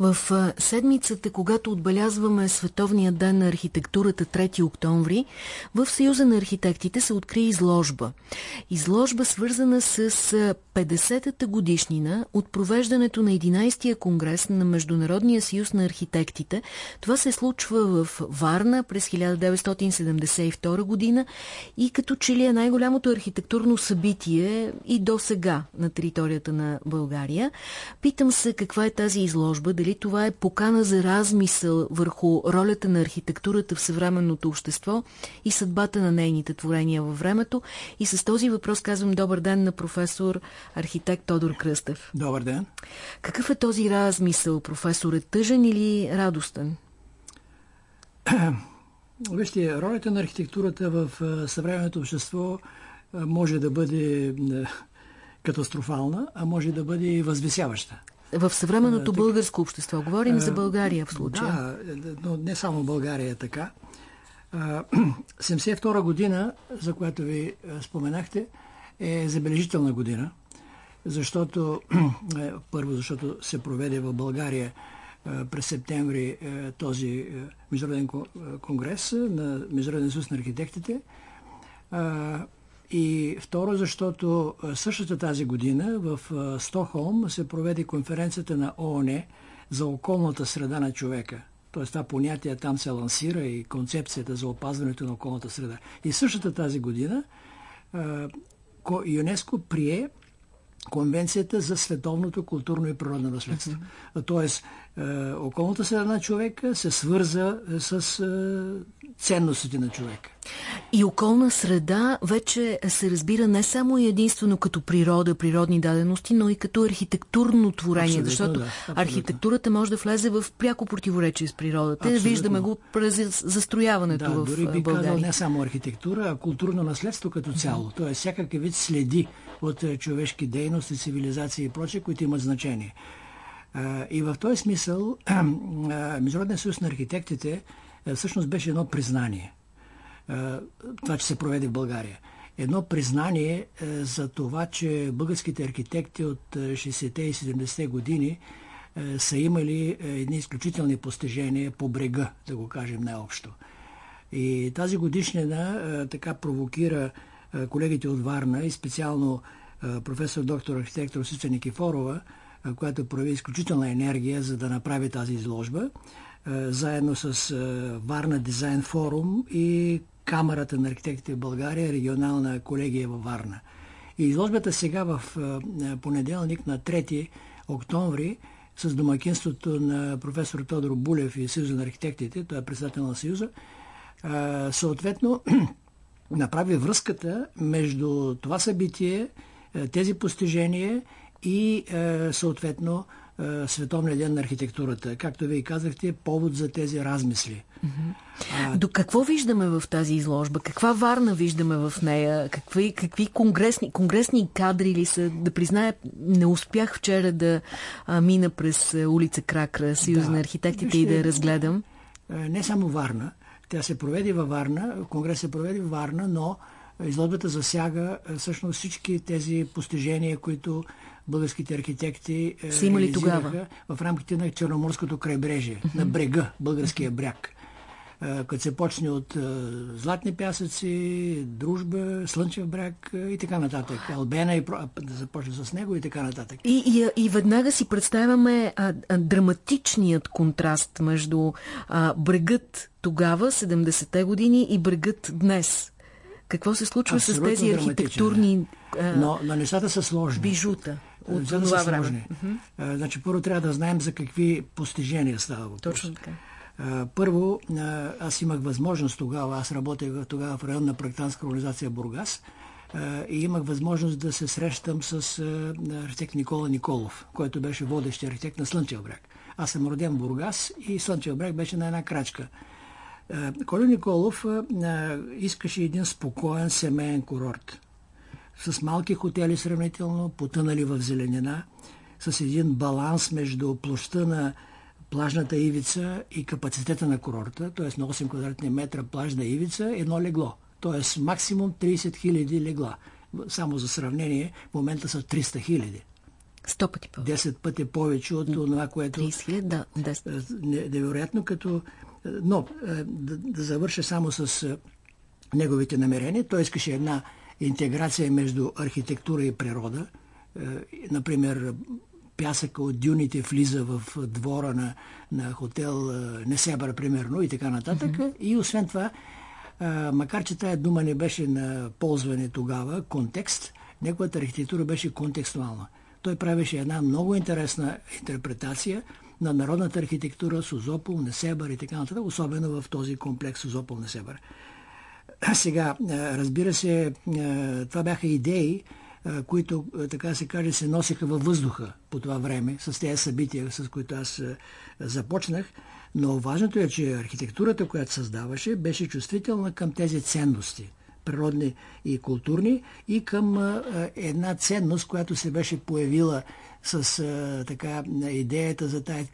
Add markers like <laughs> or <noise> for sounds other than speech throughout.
В седмицата, когато отбелязваме Световния ден на архитектурата 3 октомври, в Съюза на архитектите се откри изложба. Изложба свързана с 50-та годишнина от провеждането на 11-я конгрес на Международния съюз на архитектите. Това се случва в Варна през 1972 година и като че ли е най-голямото архитектурно събитие и до сега на територията на България. Питам се каква е тази изложба, дали това е покана за размисъл върху ролята на архитектурата в съвременното общество и съдбата на нейните творения във времето. И с този въпрос казвам добър ден на професор архитект Тодор Кръстев. Добър ден. Какъв е този размисъл, професор? Е тъжен или радостен? <clears throat> Вижте, ролята на архитектурата в съвременното общество може да бъде катастрофална, а може да бъде и възвисяваща. В съвременното а, българско общество. Говорим а, за България в случая. Да, но не само България е така. 72 <clears throat> година, за която ви споменахте, е забележителна година, защото <clears throat> е, първо, защото се проведе в България през септември е, този е, международен конгрес на Международен съюз на архитектите. И второ, защото същата тази година в Стокхолм се проведе конференцията на ООН за околната среда на човека. Тоест това понятие там се лансира и концепцията за опазването на околната среда. И същата тази година ЮНЕСКО прие Конвенцията за световното културно и природно наследство. Mm-hmm. Тоест, околната среда на човека се свърза е, с е, ценностите на човека. И околна среда вече се разбира не само и единствено като природа, природни дадености, но и като архитектурно творение, абсолютно, защото да, архитектурата може да влезе в пряко противоречие с природата. Абсолютно. Виждаме го през застрояването да, в дори би България. казал не само архитектура, а културно наследство като цяло. Тоест всякакъв вид следи от човешки дейности, цивилизации и прочее, които имат значение. И в този смисъл <clears throat> Международният съюз на архитектите всъщност беше едно признание. Това, че се проведе в България. Едно признание за това, че българските архитекти от 60-те и 70-те години са имали едни изключителни постижения по брега, да го кажем най-общо. И тази годишнина така провокира колегите от Варна и специално професор доктор архитектор Сица Никифорова, която прояви изключителна енергия за да направи тази изложба, заедно с Варна Дизайн Форум и Камерата на архитектите в България, регионална колегия във Варна. И изложбата сега в понеделник на 3 октомври с домакинството на професор Тодор Булев и Съюза на архитектите, той е председател на Съюза, съответно <clears throat> направи връзката между това събитие, тези постижения и е, съответно е, Световния ден на архитектурата. Както вие казахте, повод за тези размисли. А... До какво виждаме в тази изложба? Каква варна виждаме в нея? Какви, какви конгресни, конгресни кадри ли са? Да призная, не успях вчера да а, мина през улица Кракра, Съюз да. на архитектите Вижте, и да я разгледам. Е, не само Варна. Тя се проведе във Варна, конгрес се проведе във Варна, но изложбата засяга всъщност всички тези постижения, които българските архитекти е, са имали тогава в рамките на Черноморското крайбрежие, uh-huh. на брега, българския бряг. Е, като се почне от е, Златни пясъци, Дружба, Слънчев бряг и така нататък. Албена и да започне с него и така нататък. И, и, и веднага си представяме а, а, драматичният контраст между а, брегът тогава, 70-те години, и брегът днес. Какво се случва Абсолютно с тези архитектурни а, но, но нещата са сложни. Бижута от за да това време. Uh-huh. Значи, първо трябва да знаем за какви постижения става въпрос. Точно така. Първо, аз имах възможност тогава, аз работех тогава в районна проектантска организация Бургас и имах възможност да се срещам с архитект Никола Николов, който беше водещ архитект на Слънчев бряг. Аз съм роден в Бургас и Слънчев бряг беше на една крачка. Коля Николов искаше един спокоен семейен курорт с малки хотели сравнително, потънали в зеленина, с един баланс между площа на плажната ивица и капацитета на курорта, т.е. на 8 квадратни метра плажна ивица, едно легло, т.е. максимум 30 000 легла. Само за сравнение, в момента са 300 000. 100 пъти повече. 10 пъти повече от това, което... 30 да, 10. Невероятно, като... Но, да, да завърша само с неговите намерения. Той искаше една интеграция между архитектура и природа. Например, пясъка от дюните влиза в двора на, на хотел Несебър, примерно, и така нататък. Mm-hmm. И освен това, макар че тая дума не беше на ползване тогава, контекст, неговата архитектура беше контекстуална. Той правеше една много интересна интерпретация на народната архитектура Созопол, Несебър и така нататък, особено в този комплекс Созопол, Несебър. <clears throat> Сега, разбира се, това бяха идеи, които, така се каже, се носиха във въздуха по това време, с тези събития, с които аз започнах. Но важното е, че архитектурата, която създаваше, беше чувствителна към тези ценности природни и културни, и към една ценност, която се беше появила с така идеята за тази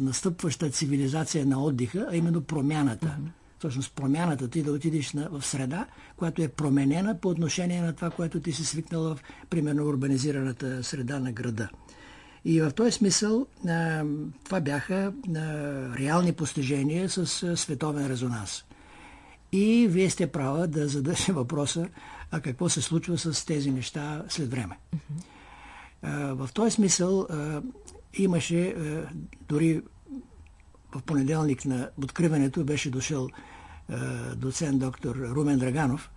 настъпваща цивилизация на отдиха, а именно промяната. Mm-hmm всъщност промяната ти да отидеш на, в среда, която е променена по отношение на това, което ти си свикнал в, примерно, урбанизираната среда на града. И в този смисъл а, това бяха а, реални постижения с а, световен резонанс. И вие сте права да зададете въпроса, а какво се случва с тези неща след време. Mm-hmm. В този смисъл имаше дори в понеделник на откриването беше дошъл е, доцент доктор Румен Драганов,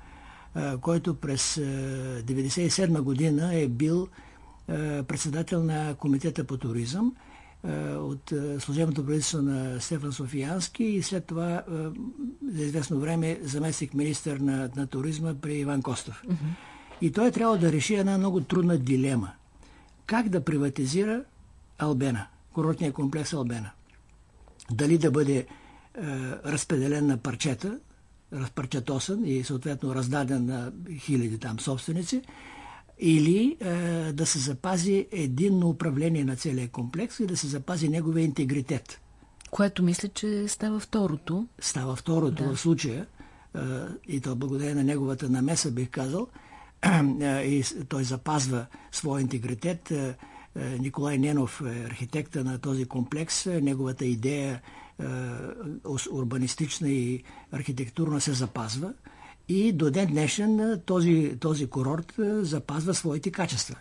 е, който през 1997 е, година е бил председател на Комитета по туризъм от служебното правителство на Стефан Софиянски и след това за известно време заместник министър на, на туризма при Иван Костов. Mm-hmm. И той трябва да реши една много трудна дилема. Как да приватизира Албена, курортния комплекс Албена дали да бъде е, разпределен на парчета, разпарчатосан и съответно раздаден на хиляди там собственици, или е, да се запази единно управление на целия комплекс и да се запази неговия интегритет. Което мисля, че става второто. Става второто да. в случая, е, и то благодарение на неговата намеса, бих казал, и той запазва своя интегритет. Е, е, Николай Ненов е архитекта на този комплекс. Неговата идея е, урбанистична и архитектурна се запазва. И до ден днешен е, този, този курорт запазва своите качества.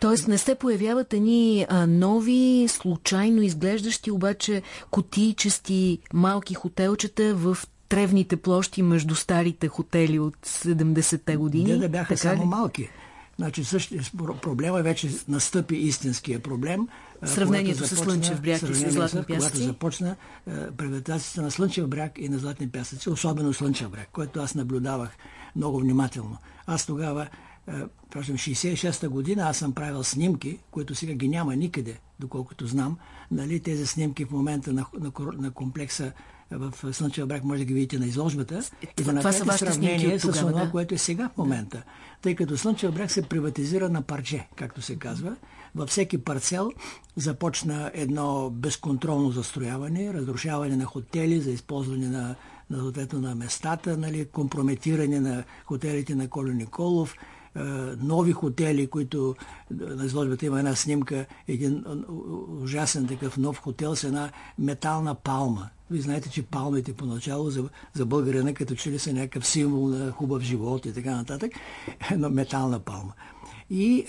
Тоест не се появяват едни нови, случайно изглеждащи, обаче котийчести малки хотелчета в тревните площи между старите хотели от 70-те години. Не да бяха така само ли? малки. Значи същия проблема вече настъпи истинския проблем. Сравнението с Слънчев бряг и с Златни пясъци. Когато започна приватизацията на Слънчев бряг и на Златни пясъци, особено Слънчев бряг, което аз наблюдавах много внимателно. Аз тогава, прочим, 66-та година, аз съм правил снимки, които сега ги няма никъде, доколкото знам. Нали, тези снимки в момента на, на, на комплекса в Слънчев брак може да ги видите на изложбата и да направите сравнение с това, да? което е сега в момента. Да. Тъй като Слънчев брак се приватизира на парче, както се казва. Във всеки парцел започна едно безконтролно застрояване, разрушаване на хотели за използване на, на, на местата, нали, компрометиране на хотелите на Колю Николов, е, нови хотели, които на изложбата има една снимка, един ужасен такъв нов хотел с една метална палма. Вие знаете, че палмите поначало за, за българина като че ли са някакъв символ на хубав живот и така нататък, но метална палма. И е,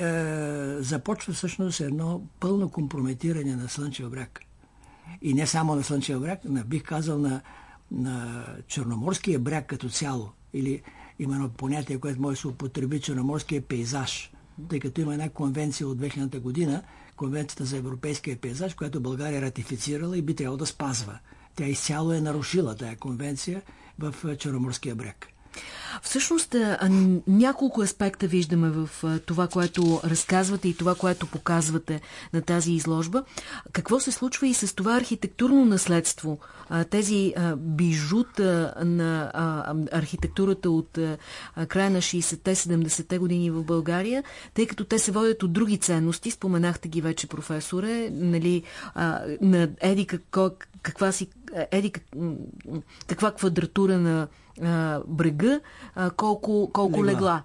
започва всъщност едно пълно компрометиране на Слънчев бряг. И не само на Слънчев бряг, на, бих казал на, на Черноморския бряг като цяло. Или има едно понятие, което може да се употреби черноморския пейзаж. Тъй като има една конвенция от 2000 година, Конвенцията за европейския пейзаж, която България е ратифицирала и би трябвало да спазва. Тя изцяло е нарушила тая конвенция в Черноморския бряг. Всъщност няколко аспекта виждаме в това, което разказвате и това, което показвате на тази изложба. Какво се случва и с това архитектурно наследство? Тези бижута на архитектурата от края на 60-те, 70-те години в България, тъй като те се водят от други ценности, споменахте ги вече, професоре, нали, на Еди каква си еди каква квадратура на а, брега, а, колко, колко легла. легла.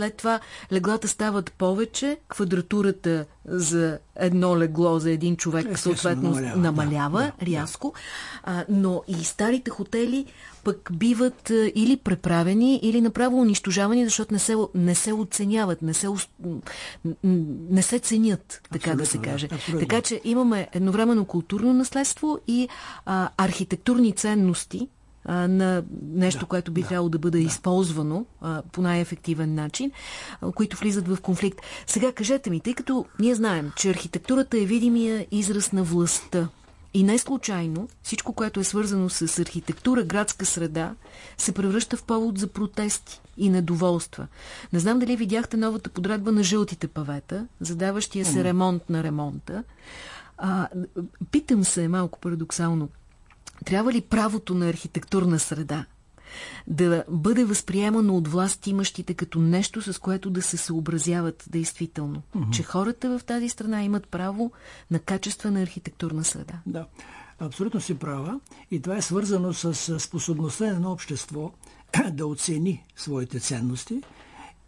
След това леглата стават повече, квадратурата за едно легло за един човек е, съответно намалява, намалява да, рязко, да. А, но и старите хотели пък биват а, или преправени, или направо унищожавани, защото не се, не се оценяват, не се, не се ценят, така абсолютно, да се каже. Да, така че имаме едновременно културно наследство и а, архитектурни ценности, а, на нещо, да, което би да, трябвало да бъде да. използвано а, по най-ефективен начин, а, които влизат в конфликт. Сега кажете ми, тъй като ние знаем, че архитектурата е видимия израз на властта, и не случайно всичко, което е свързано с архитектура, градска среда, се превръща в повод за протести и недоволства. Не знам дали видяхте новата подредба на жълтите павета, задаващия се ремонт на ремонта. А, питам се малко парадоксално, трябва ли правото на архитектурна среда да бъде възприемано от власт имащите като нещо, с което да се съобразяват действително. Mm -hmm. Че хората в тази страна имат право на качествена архитектурна среда. Да, абсолютно си права. И това е свързано с способността на общество <clears throat> да оцени своите ценности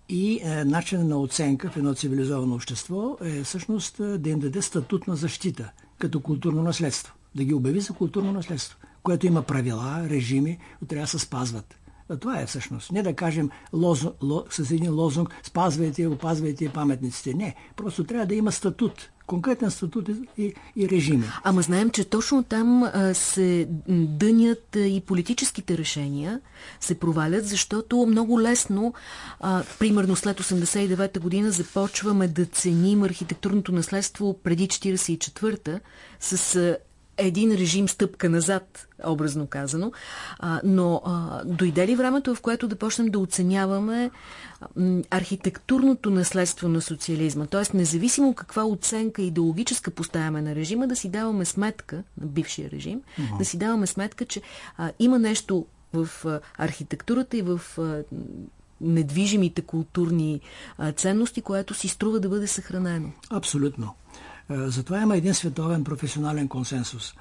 и е, начин на оценка в едно цивилизовано общество е всъщност е, да им даде статут на защита като културно наследство да ги обяви за културно наследство, което има правила, режими, които трябва да се спазват. Това е всъщност. Не да кажем лозунг, ло, с един лозунг спазвайте, опазвайте паметниците. Не. Просто трябва да има статут конкретен статут и, и режими. Ама знаем, че точно там а, се дънят а, и политическите решения, се провалят, защото много лесно, а, примерно след 89-та година, започваме да ценим архитектурното наследство преди 44-та с а, един режим стъпка назад, образно казано. А, но а, дойде ли времето, в което да почнем да оценяваме архитектурното наследство на социализма? Тоест, независимо каква оценка идеологическа поставяме на режима, да си даваме сметка, на бившия режим, uh -huh. да си даваме сметка, че а, има нещо в а, архитектурата и в а, недвижимите културни а, ценности, което си струва да бъде съхранено. Абсолютно. Е, затова има един световен професионален консенсус.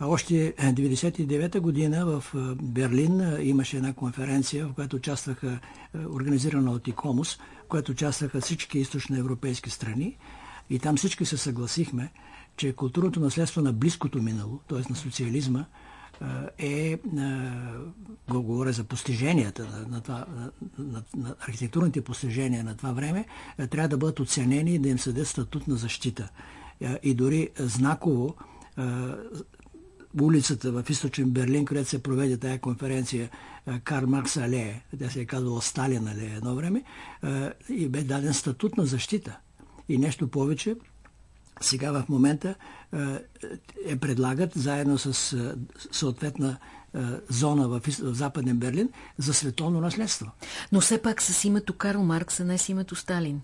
Още 1999 година в е, Берлин е, имаше една конференция, в която участваха, организирана от ИКОМОС, в която участваха всички източноевропейски страни. И там всички се съгласихме, че културното наследство на близкото минало, т.е. на социализма, е, го говоря за постиженията на, на, това, на, на архитектурните постижения на това време, трябва да бъдат оценени и да им съде статут на защита. И дори знаково улицата в източен Берлин, където се проведе тази конференция Кар Маркс алея, тя се е казвала Сталин алея едно време, и бе даден статут на защита. И нещо повече, сега в момента е предлагат заедно с съответна зона в, Западен Берлин за световно наследство. Но все пак с името Карл Маркс, а не с името Сталин.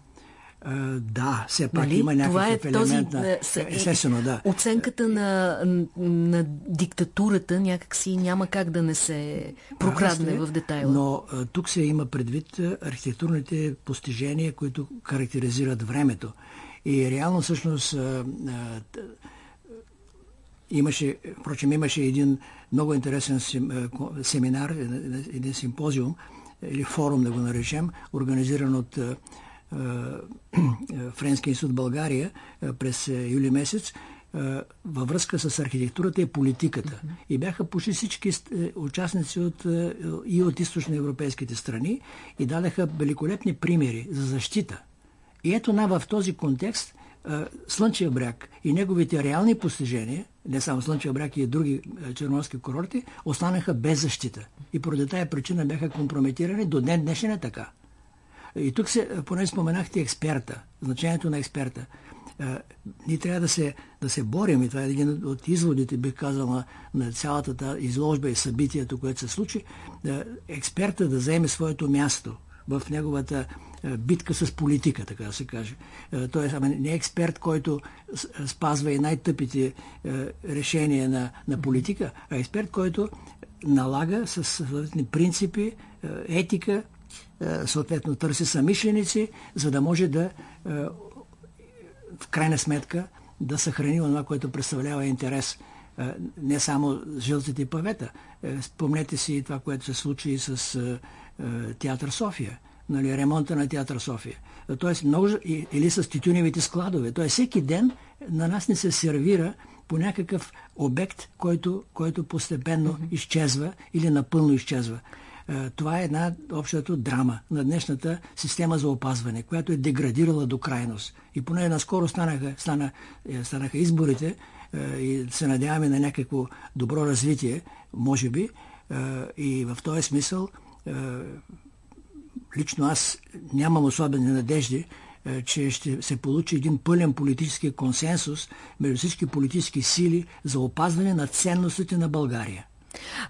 Да, все пак нали? има някакъв Това е елемент този, на... Естествено, да. Оценката на, на диктатурата някакси няма как да не се прокрадне в детайла. Но тук се има предвид архитектурните постижения, които характеризират времето. И реално всъщност имаше, впрочем, имаше един много интересен семинар, един симпозиум или форум да го наречем, организиран от <clears throat> Френския институт България през юли месец, във връзка с архитектурата и политиката. И бяха почти всички участници от, и от източноевропейските страни и дадаха великолепни примери за защита и ето на в този контекст Слънчев бряг и неговите реални постижения, не само Слънчев бряг и други черноморски курорти, останаха без защита. И поради тая причина бяха компрометирани до ден днешен е така. И тук се, поне споменахте експерта, значението на експерта. Ние трябва да се, да се борим, и това е един от изводите, бих казал, на, на цялата изложба и събитието, което се случи, експерта да вземе своето място в неговата е, битка с политика, така да се каже. Е, тоест, ама не е експерт, който спазва и най-тъпите е, решения на, на политика, а експерт, който налага с съответни принципи, етика, съответно търси самишленици, за да може да в крайна сметка да съхрани това, което представлява интерес не само жълтите павета. Спомнете си това, което се случи с Театър София нали, ремонта на театър София. Тоест, много, или с тютюневите складове. Тоест, всеки ден на нас не се сервира по някакъв обект, който, който постепенно mm-hmm. изчезва или напълно изчезва. Това е една общата драма на днешната система за опазване, която е деградирала до крайност. И поне наскоро станаха, стана, е, станаха изборите и се надяваме на някакво добро развитие, може би. И в този смисъл лично аз нямам особени надежди, че ще се получи един пълен политически консенсус между всички политически сили за опазване на ценностите на България.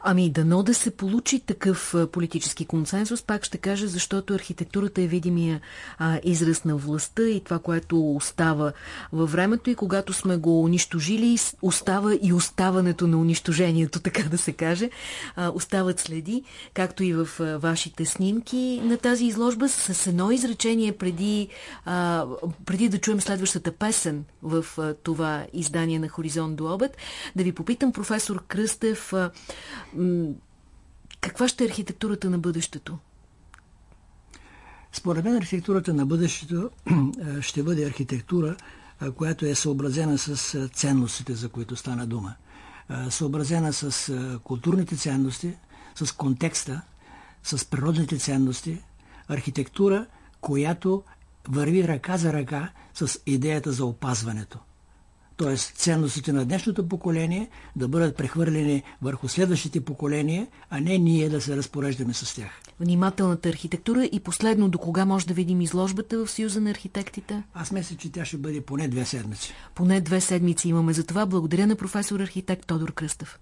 Ами дано да се получи такъв политически консенсус, пак ще кажа, защото архитектурата е видимия а, израз на властта и това, което остава във времето и когато сме го унищожили, остава и оставането на унищожението, <laughs> така да се каже. А, остават следи, както и в а, вашите снимки на тази изложба с едно изречение преди, а, преди да чуем следващата песен в а, това издание на Хоризонт до обед. Да ви попитам, професор Кръстев, а, каква ще е архитектурата на бъдещето? Според мен архитектурата на бъдещето <clears throat> ще бъде архитектура, която е съобразена с ценностите, за които стана дума. Съобразена с културните ценности, с контекста, с природните ценности. Архитектура, която върви ръка за ръка с идеята за опазването т.е. ценностите на днешното поколение да бъдат прехвърлени върху следващите поколения, а не ние да се разпореждаме с тях. Внимателната архитектура и последно, до кога може да видим изложбата в Съюза на архитектите? Аз мисля, че тя ще бъде поне две седмици. Поне две седмици имаме за това. Благодаря на професор архитект Тодор Кръстев.